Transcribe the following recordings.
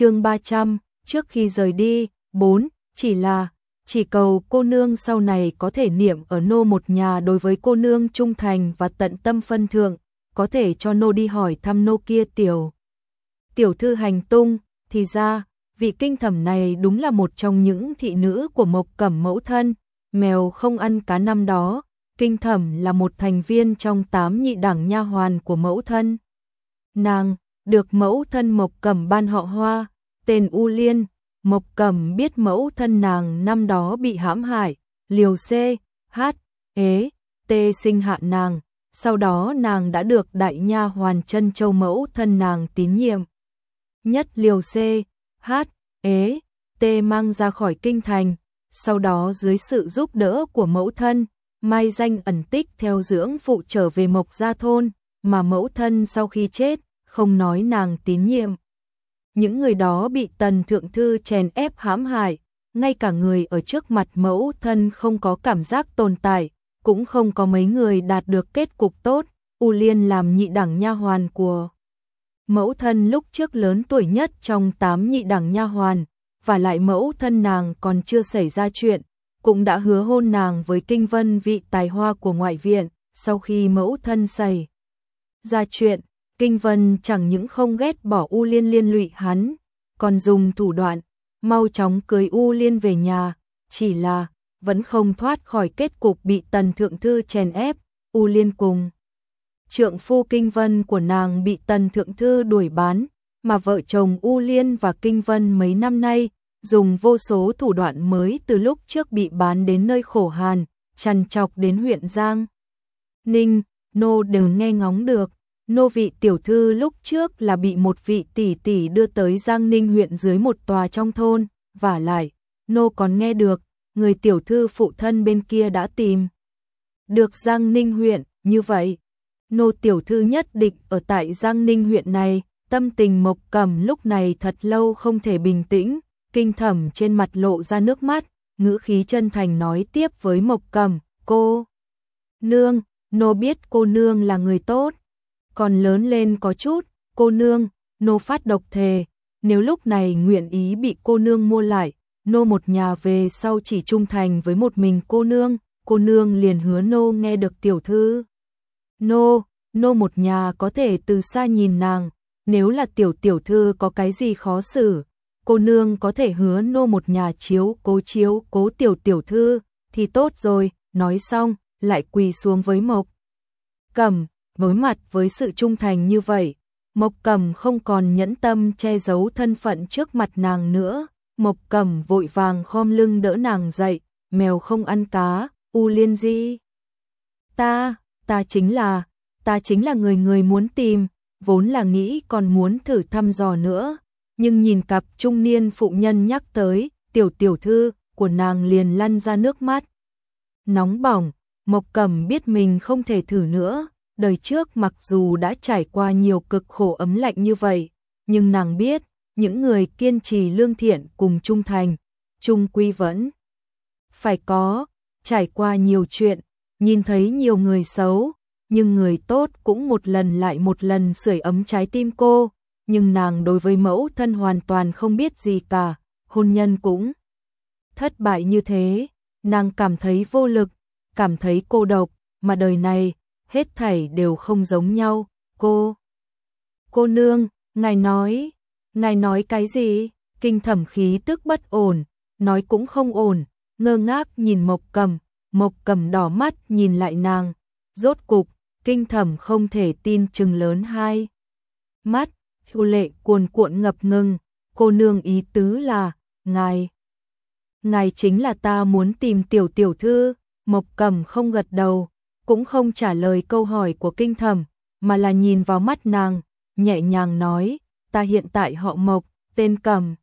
chương 300, trước khi rời đi, 4, chỉ là, chỉ cầu cô nương sau này có thể niệm ở nô một nhà đối với cô nương trung thành và tận tâm phân thượng, có thể cho nô đi hỏi thăm nô kia tiểu. Tiểu thư hành tung, thì ra, vị kinh thẩm này đúng là một trong những thị nữ của Mộc Cẩm mẫu thân, mèo không ăn cá năm đó, kinh thẩm là một thành viên trong tám nhị đẳng nha hoàn của mẫu thân. Nàng, được mẫu thân Mộc Cẩm ban họ hoa, tên U Liên, Mộc Cẩm biết mẫu thân nàng năm đó bị hãm hại, liều C, H, ế, T sinh hạ nàng, sau đó nàng đã được đại nha hoàn chân châu mẫu thân nàng tín nhiệm. Nhất liều C, H, ế, T mang ra khỏi kinh thành, sau đó dưới sự giúp đỡ của mẫu thân, mai danh ẩn tích theo dưỡng phụ trở về Mộc Gia Thôn, mà mẫu thân sau khi chết, không nói nàng tín nhiệm. Những người đó bị tần thượng thư chèn ép hãm hại, ngay cả người ở trước mặt mẫu thân không có cảm giác tồn tại, cũng không có mấy người đạt được kết cục tốt, U Liên làm nhị đẳng nha hoàn của mẫu thân lúc trước lớn tuổi nhất trong tám nhị đẳng nha hoàn, và lại mẫu thân nàng còn chưa xảy ra chuyện, cũng đã hứa hôn nàng với kinh vân vị tài hoa của ngoại viện, sau khi mẫu thân xảy ra chuyện, kinh vân chẳng những không ghét bỏ U Liên liên lụy hắn, còn dùng thủ đoạn, mau chóng cưới U Liên về nhà, chỉ là vẫn không thoát khỏi kết cục bị tần thượng thư chèn ép, U Liên cùng. Trượng phu kinh vân của nàng bị tần thượng thư đuổi bán, mà vợ chồng U Liên và Kinh Vân mấy năm nay dùng vô số thủ đoạn mới từ lúc trước bị bán đến nơi khổ hàn, chăn chọc đến huyện Giang. Ninh, nô đừng nghe ngóng được, nô vị tiểu thư lúc trước là bị một vị tỷ tỷ đưa tới Giang Ninh huyện dưới một tòa trong thôn, và lại, nô còn nghe được, người tiểu thư phụ thân bên kia đã tìm. Được Giang Ninh huyện, như vậy, nô tiểu thư nhất định ở tại Giang Ninh huyện này, tâm tình mộc cầm lúc này thật lâu không thể bình tĩnh, kinh thẩm trên mặt lộ ra nước mắt, ngữ khí chân thành nói tiếp với mộc cầm, cô, nương, nô biết cô nương là người tốt, còn lớn lên có chút, cô nương, nô phát độc thề, nếu lúc này nguyện ý bị cô nương mua lại, nô một nhà về sau chỉ trung thành với một mình cô nương, cô nương liền hứa nô nghe được tiểu thư. Nô, nô một nhà có thể từ xa nhìn nàng, nếu là tiểu tiểu thư có cái gì khó xử, cô nương có thể hứa nô một nhà chiếu cố chiếu cố tiểu tiểu thư, thì tốt rồi, nói xong, lại quỳ xuống với Mộc. Cẩm, với mặt với sự trung thành như vậy, Mộc Cẩm không còn nhẫn tâm che giấu thân phận trước mặt nàng nữa, Mộc Cẩm vội vàng khom lưng đỡ nàng dậy, mèo không ăn cá, U Liên Di. Ta, ta chính là, ta chính là người người muốn tìm, vốn là nghĩ còn muốn thử thăm dò nữa, nhưng nhìn cặp trung niên phụ nhân nhắc tới, tiểu tiểu thư của nàng liền lăn ra nước mắt. Nóng bỏng, Mộc Cẩm biết mình không thể thử nữa, đời trước mặc dù đã trải qua nhiều cực khổ ấm lạnh như vậy, nhưng nàng biết, những người kiên trì lương thiện cùng trung thành, trung quy vẫn phải có, trải qua nhiều chuyện, nhìn thấy nhiều người xấu, nhưng người tốt cũng một lần lại một lần sưởi ấm trái tim cô, nhưng nàng đối với mẫu thân hoàn toàn không biết gì cả, hôn nhân cũng thất bại như thế, nàng cảm thấy vô lực, cảm thấy cô độc, mà đời này, hết thảy đều không giống nhau, cô. Cô nương, ngài nói, ngài nói cái gì? Kinh thẩm khí tức bất ổn, nói cũng không ổn, ngơ ngác nhìn mộc cầm, mộc cầm đỏ mắt nhìn lại nàng, rốt cục, kinh thẩm không thể tin chừng lớn hai. Mắt, thu lệ cuồn cuộn ngập ngừng, cô nương ý tứ là, ngài. Ngài chính là ta muốn tìm tiểu tiểu thư, mộc cầm không gật đầu, cũng không trả lời câu hỏi của kinh thẩm, mà là nhìn vào mắt nàng, nhẹ nhàng nói, ta hiện tại họ mộc, tên cầm.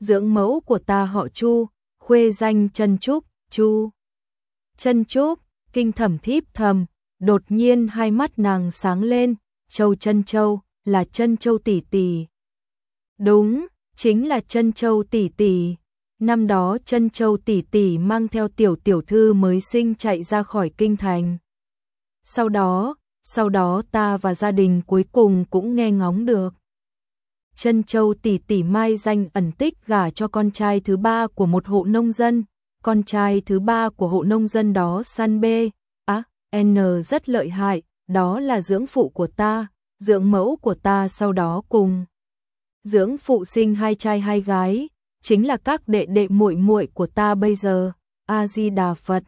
Dưỡng mẫu của ta họ chu, khuê danh chân trúc, chu. Chân trúc, kinh thẩm thiếp thầm, đột nhiên hai mắt nàng sáng lên, châu chân châu, là chân châu tỷ tỷ. Đúng, chính là chân châu tỷ tỷ. Năm đó chân châu tỷ tỷ mang theo tiểu tiểu thư mới sinh chạy ra khỏi kinh thành. Sau đó, sau đó ta và gia đình cuối cùng cũng nghe ngóng được. chân châu tỷ tỷ mai danh ẩn tích gả cho con trai thứ ba của một hộ nông dân, con trai thứ ba của hộ nông dân đó san bê, á, N rất lợi hại, đó là dưỡng phụ của ta, dưỡng mẫu của ta sau đó cùng. Dưỡng phụ sinh hai trai hai gái, chính là các đệ đệ muội muội của ta bây giờ, A-di-đà Phật.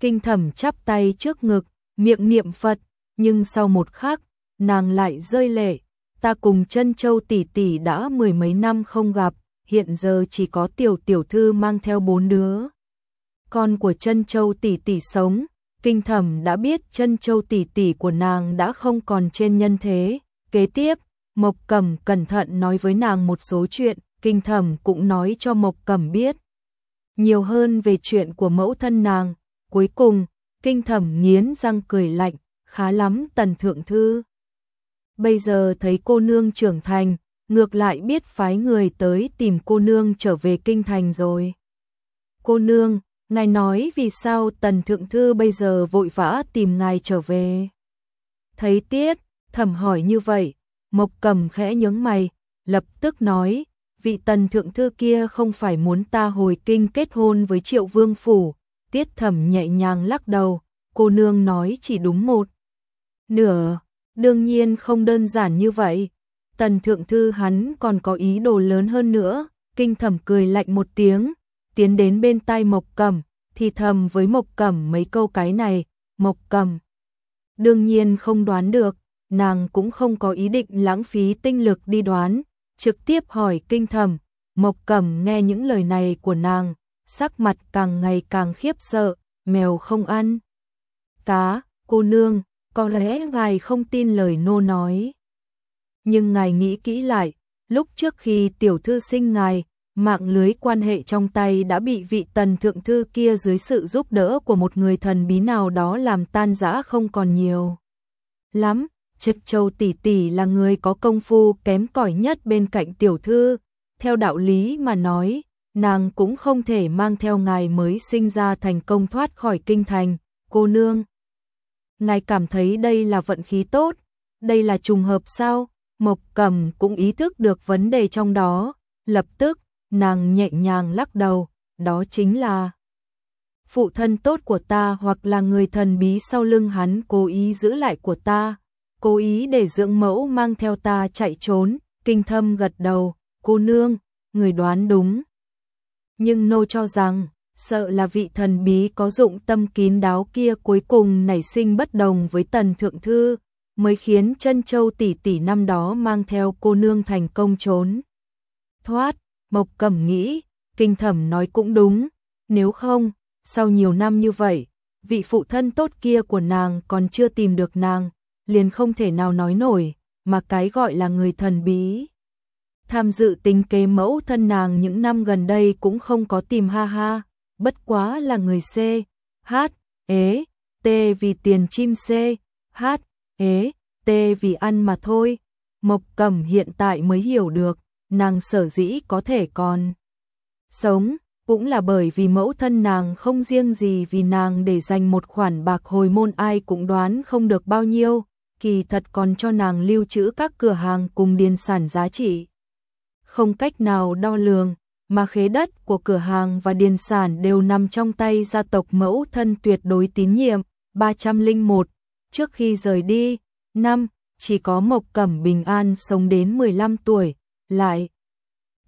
Kinh thẩm chắp tay trước ngực, miệng niệm Phật, nhưng sau một khắc, nàng lại rơi lệ, ta cùng chân châu tỷ tỷ đã mười mấy năm không gặp, hiện giờ chỉ có tiểu tiểu thư mang theo bốn đứa. Con của chân châu tỷ tỷ sống, kinh thẩm đã biết chân châu tỷ tỷ của nàng đã không còn trên nhân thế. Kế tiếp, Mộc Cẩm cẩn thận nói với nàng một số chuyện, kinh thẩm cũng nói cho Mộc Cẩm biết. Nhiều hơn về chuyện của mẫu thân nàng, cuối cùng, kinh thẩm nghiến răng cười lạnh, khá lắm tần thượng thư. Bây giờ thấy cô nương trưởng thành, ngược lại biết phái người tới tìm cô nương trở về kinh thành rồi. Cô nương, ngài nói vì sao tần thượng thư bây giờ vội vã tìm ngài trở về. Thấy tiết, thẩm hỏi như vậy, mộc cầm khẽ nhướng mày, lập tức nói, vị tần thượng thư kia không phải muốn ta hồi kinh kết hôn với triệu vương phủ, tiết thẩm nhẹ nhàng lắc đầu, cô nương nói chỉ đúng một. Nửa, đương nhiên không đơn giản như vậy, tần thượng thư hắn còn có ý đồ lớn hơn nữa, kinh thẩm cười lạnh một tiếng, tiến đến bên tai mộc Cẩm, thì thầm với mộc Cẩm mấy câu cái này, mộc cầm. Đương nhiên không đoán được, nàng cũng không có ý định lãng phí tinh lực đi đoán, trực tiếp hỏi kinh thầm, Mộc Cẩm nghe những lời này của nàng, sắc mặt càng ngày càng khiếp sợ, mèo không ăn. Cá, cô nương, có lẽ ngài không tin lời nô nói. Nhưng ngài nghĩ kỹ lại, lúc trước khi tiểu thư sinh ngài, mạng lưới quan hệ trong tay đã bị vị tần thượng thư kia dưới sự giúp đỡ của một người thần bí nào đó làm tan rã không còn nhiều. Lắm, Trực Châu tỷ tỷ là người có công phu kém cỏi nhất bên cạnh tiểu thư, theo đạo lý mà nói, nàng cũng không thể mang theo ngài mới sinh ra thành công thoát khỏi kinh thành, cô nương. Ngài cảm thấy đây là vận khí tốt, đây là trùng hợp sao? Mộc Cầm cũng ý thức được vấn đề trong đó, lập tức, nàng nhẹ nhàng lắc đầu, đó chính là phụ thân tốt của ta hoặc là người thần bí sau lưng hắn cố ý giữ lại của ta, cố ý để dưỡng mẫu mang theo ta chạy trốn, kinh thâm gật đầu, cô nương, người đoán đúng. Nhưng nô cho rằng, sợ là vị thần bí có dụng tâm kín đáo kia cuối cùng nảy sinh bất đồng với tần thượng thư, mới khiến chân châu tỷ tỷ năm đó mang theo cô nương thành công trốn. Thoát, Mộc Cẩm nghĩ, kinh thẩm nói cũng đúng, nếu không, sau nhiều năm như vậy, vị phụ thân tốt kia của nàng còn chưa tìm được nàng, liền không thể nào nói nổi, mà cái gọi là người thần bí. Tham dự tính kế mẫu thân nàng những năm gần đây cũng không có tìm ha ha, bất quá là người C, H, ế, T vì tiền chim C, H, ế, T vì ăn mà thôi. Mộc Cẩm hiện tại mới hiểu được, nàng sở dĩ có thể còn sống, cũng là bởi vì mẫu thân nàng không riêng gì vì nàng để dành một khoản bạc hồi môn ai cũng đoán không được bao nhiêu, kỳ thật còn cho nàng lưu trữ các cửa hàng cùng điền sản giá trị. Không cách nào đo lường, mà khế đất của cửa hàng và điền sản đều nằm trong tay gia tộc mẫu thân tuyệt đối tín nhiệm. 301, trước khi rời đi, năm chỉ có Mộc Cẩm Bình An sống đến 15 tuổi, lại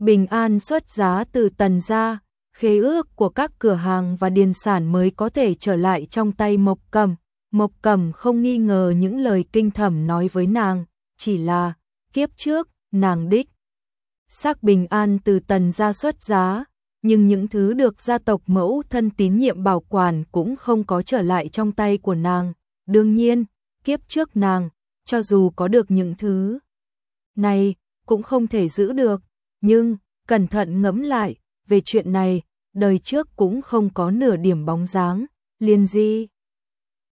Bình An xuất giá từ tần gia, khế ước của các cửa hàng và điền sản mới có thể trở lại trong tay Mộc Cẩm. Mộc Cẩm không nghi ngờ những lời kinh thẩm nói với nàng, chỉ là kiếp trước, nàng đích xác bình an từ tần gia xuất giá, nhưng những thứ được gia tộc mẫu thân tín nhiệm bảo quản cũng không có trở lại trong tay của nàng. Đương nhiên, kiếp trước nàng, cho dù có được những thứ này, cũng không thể giữ được, nhưng, cẩn thận ngẫm lại, về chuyện này, đời trước cũng không có nửa điểm bóng dáng, liên di.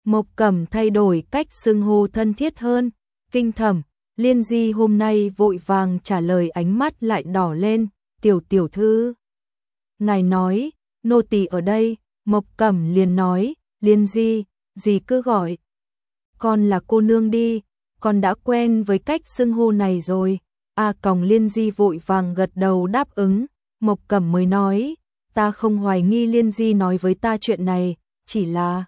Mộc Cẩm thay đổi cách xưng hô thân thiết hơn, kinh thẩm, Liên Di hôm nay vội vàng trả lời ánh mắt lại đỏ lên, tiểu tiểu thư. Ngài nói, nô tỳ ở đây, Mộc Cẩm liền nói, Liên Di, gì cứ gọi. Con là cô nương đi, con đã quen với cách xưng hô này rồi, A Còng Liên Di vội vàng gật đầu đáp ứng, Mộc Cẩm mới nói, ta không hoài nghi Liên Di nói với ta chuyện này, chỉ là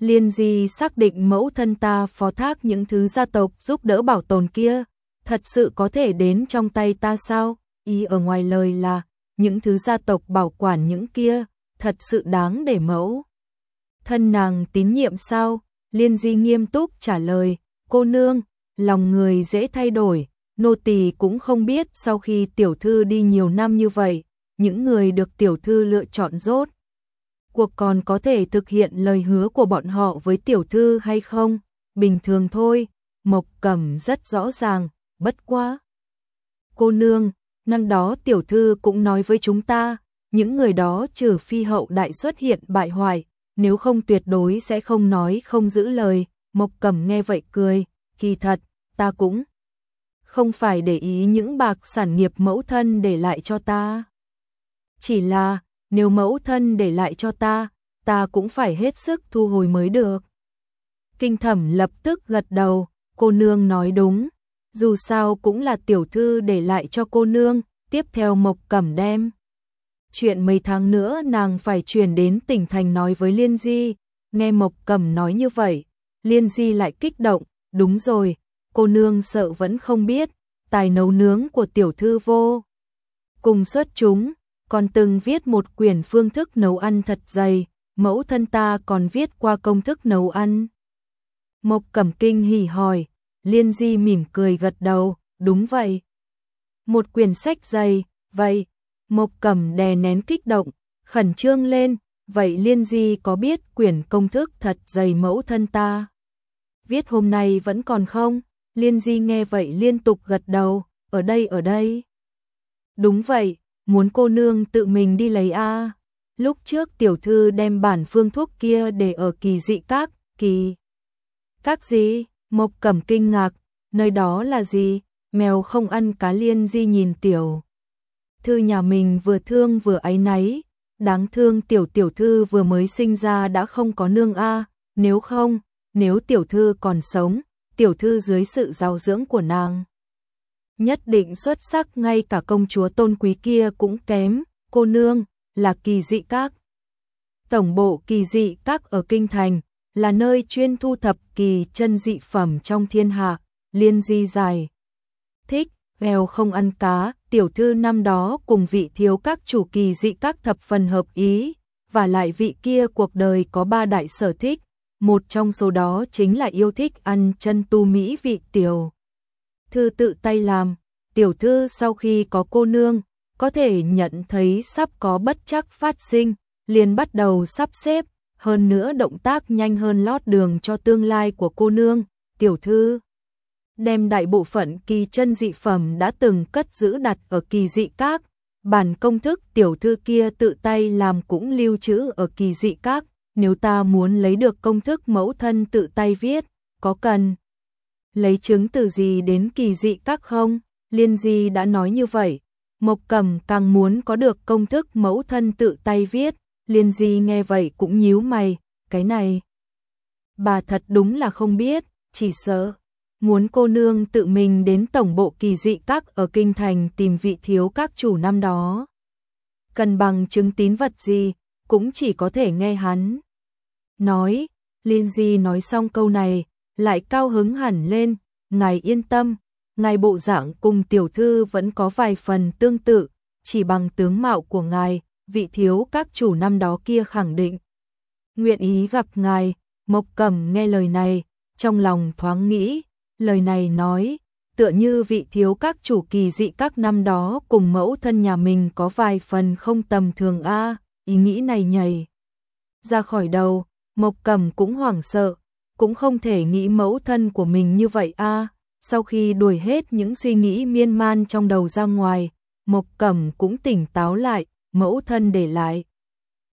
Liên Di xác định mẫu thân ta phó thác những thứ gia tộc giúp đỡ bảo tồn kia, thật sự có thể đến trong tay ta sao? Ý ở ngoài lời là, những thứ gia tộc bảo quản những kia, thật sự đáng để mẫu. Thân nàng tín nhiệm sao? Liên Di nghiêm túc trả lời, cô nương, lòng người dễ thay đổi, nô tỳ cũng không biết sau khi tiểu thư đi nhiều năm như vậy, những người được tiểu thư lựa chọn rốt. Cuộc còn có thể thực hiện lời hứa của bọn họ với tiểu thư hay không? Bình thường thôi, Mộc Cẩm rất rõ ràng, bất quá. Cô nương, năm đó tiểu thư cũng nói với chúng ta, những người đó trừ phi hậu đại xuất hiện bại hoại, nếu không tuyệt đối sẽ không nói không giữ lời. Mộc Cẩm nghe vậy cười, kỳ thật, ta cũng không phải để ý những bạc sản nghiệp mẫu thân để lại cho ta. Chỉ là, nếu mẫu thân để lại cho ta, ta cũng phải hết sức thu hồi mới được. Kinh thẩm lập tức gật đầu, cô nương nói đúng, dù sao cũng là tiểu thư để lại cho cô nương, tiếp theo Mộc Cẩm đem. Chuyện mấy tháng nữa nàng phải chuyển đến tỉnh thành nói với Liên Di, nghe Mộc Cẩm nói như vậy, Liên Di lại kích động, đúng rồi, cô nương sợ vẫn không biết, tài nấu nướng của tiểu thư vô. Cùng xuất chúng, còn từng viết một quyển phương thức nấu ăn thật dày, mẫu thân ta còn viết qua công thức nấu ăn. Mộc Cẩm Kinh hỉ hỏi, Liên Di mỉm cười gật đầu, đúng vậy. Một quyển sách dày, vậy, Mộc Cẩm đè nén kích động, khẩn trương lên, vậy Liên Di có biết quyển công thức thật dày mẫu thân ta? Viết hôm nay vẫn còn không? Liên Di nghe vậy liên tục gật đầu, ở đây ở đây. Đúng vậy, muốn cô nương tự mình đi lấy a. Lúc trước tiểu thư đem bản phương thuốc kia để ở kỳ dị các, kỳ. Các gì? Mộc Cẩm kinh ngạc, nơi đó là gì? Mèo không ăn cá liên di nhìn tiểu. Thư nhà mình vừa thương vừa áy náy, đáng thương tiểu tiểu thư vừa mới sinh ra đã không có nương a, nếu không, nếu tiểu thư còn sống, tiểu thư dưới sự giáo dưỡng của nàng nhất định xuất sắc ngay cả công chúa tôn quý kia cũng kém, cô nương, là kỳ dị các. Tổng bộ kỳ dị các ở Kinh Thành, là nơi chuyên thu thập kỳ chân dị phẩm trong thiên hạ, liên di dài. Thích, heo không ăn cá, tiểu thư năm đó cùng vị thiếu các chủ kỳ dị các thập phần hợp ý, và lại vị kia cuộc đời có ba đại sở thích, một trong số đó chính là yêu thích ăn chân tu mỹ vị tiểu thư tự tay làm, tiểu thư sau khi có cô nương, có thể nhận thấy sắp có bất chắc phát sinh, liền bắt đầu sắp xếp, hơn nữa động tác nhanh hơn lót đường cho tương lai của cô nương, tiểu thư. Đem đại bộ phận kỳ chân dị phẩm đã từng cất giữ đặt ở kỳ dị các, bản công thức tiểu thư kia tự tay làm cũng lưu trữ ở kỳ dị các, nếu ta muốn lấy được công thức mẫu thân tự tay viết, có cần lấy chứng từ gì đến kỳ dị các không? Liên Di đã nói như vậy. Mộc Cầm càng muốn có được công thức mẫu thân tự tay viết, Liên Di nghe vậy cũng nhíu mày, cái này. Bà thật đúng là không biết, chỉ sợ. Muốn cô nương tự mình đến tổng bộ kỳ dị các ở Kinh Thành tìm vị thiếu các chủ năm đó. Cần bằng chứng tín vật gì, cũng chỉ có thể nghe hắn. Nói, Liên Di nói xong câu này, lại cao hứng hẳn lên, ngài yên tâm, ngài bộ dạng cùng tiểu thư vẫn có vài phần tương tự, chỉ bằng tướng mạo của ngài, vị thiếu các chủ năm đó kia khẳng định. Nguyện ý gặp ngài, Mộc Cẩm nghe lời này, trong lòng thoáng nghĩ, lời này nói, tựa như vị thiếu các chủ kỳ dị các năm đó cùng mẫu thân nhà mình có vài phần không tầm thường a, ý nghĩ này nhảy ra khỏi đầu, Mộc Cẩm cũng hoảng sợ, cũng không thể nghĩ mẫu thân của mình như vậy a. Sau khi đuổi hết những suy nghĩ miên man trong đầu ra ngoài, Mộc Cẩm cũng tỉnh táo lại, mẫu thân để lại.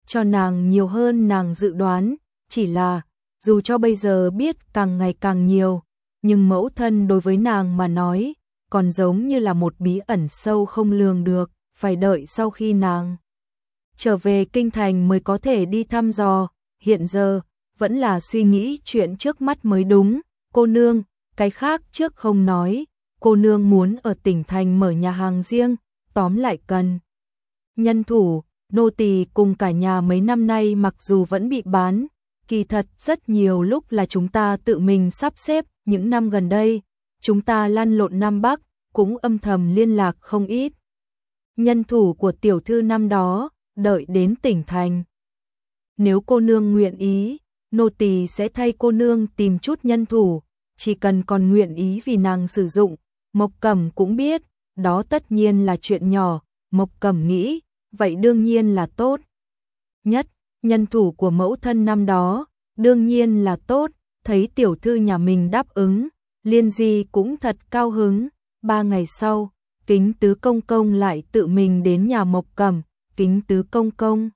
Cho nàng nhiều hơn nàng dự đoán, chỉ là, dù cho bây giờ biết càng ngày càng nhiều, nhưng mẫu thân đối với nàng mà nói, còn giống như là một bí ẩn sâu không lường được, phải đợi sau khi nàng trở về kinh thành mới có thể đi thăm dò, hiện giờ, vẫn là suy nghĩ chuyện trước mắt mới đúng, cô nương, cái khác trước không nói, cô nương muốn ở tỉnh thành mở nhà hàng riêng, tóm lại cần. Nhân thủ, nô tỳ cùng cả nhà mấy năm nay mặc dù vẫn bị bán, kỳ thật rất nhiều lúc là chúng ta tự mình sắp xếp, những năm gần đây, chúng ta lăn lộn Nam Bắc, cũng âm thầm liên lạc không ít. Nhân thủ của tiểu thư năm đó, đợi đến tỉnh thành. Nếu cô nương nguyện ý, nô tỳ sẽ thay cô nương tìm chút nhân thủ, chỉ cần còn nguyện ý vì nàng sử dụng, Mộc Cẩm cũng biết, đó tất nhiên là chuyện nhỏ, Mộc Cẩm nghĩ, vậy đương nhiên là tốt. Nhất, nhân thủ của mẫu thân năm đó, đương nhiên là tốt, thấy tiểu thư nhà mình đáp ứng, liên di cũng thật cao hứng, ba ngày sau, kính tứ công công lại tự mình đến nhà Mộc Cẩm, kính tứ công công.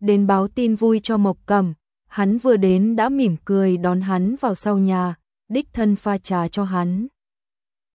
Đến báo tin vui cho Mộc Cẩm, hắn vừa đến đã mỉm cười đón hắn vào sau nhà, đích thân pha trà cho hắn.